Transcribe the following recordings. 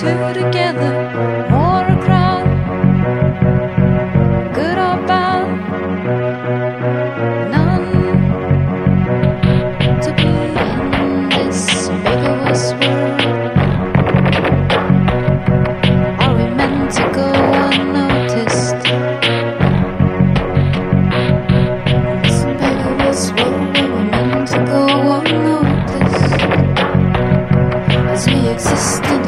two together or a crowd good or bad none to be in this rigorous world. Are we meant to go unnoticed? This rigorous world are we meant to go unnoticed? As we exist in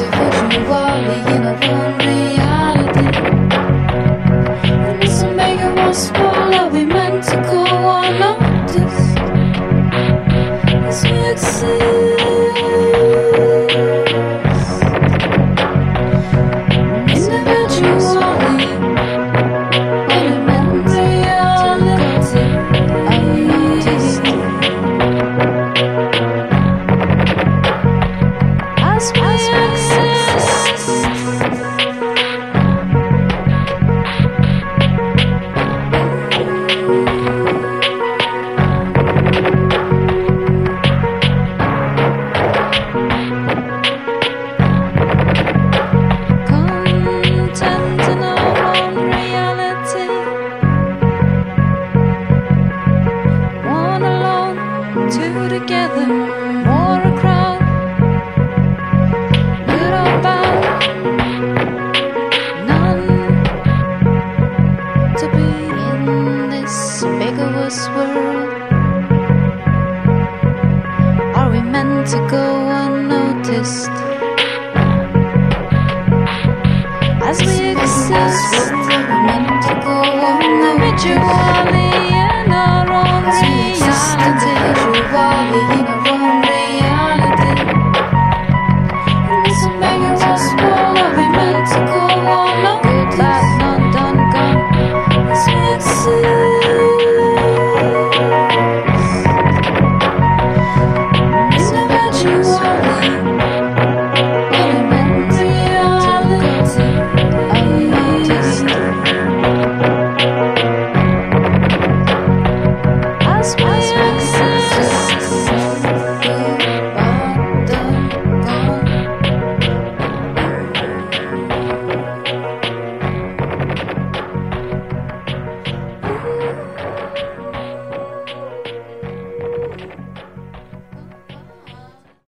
to go unnoticed. As we exist, meant to go on the ritual.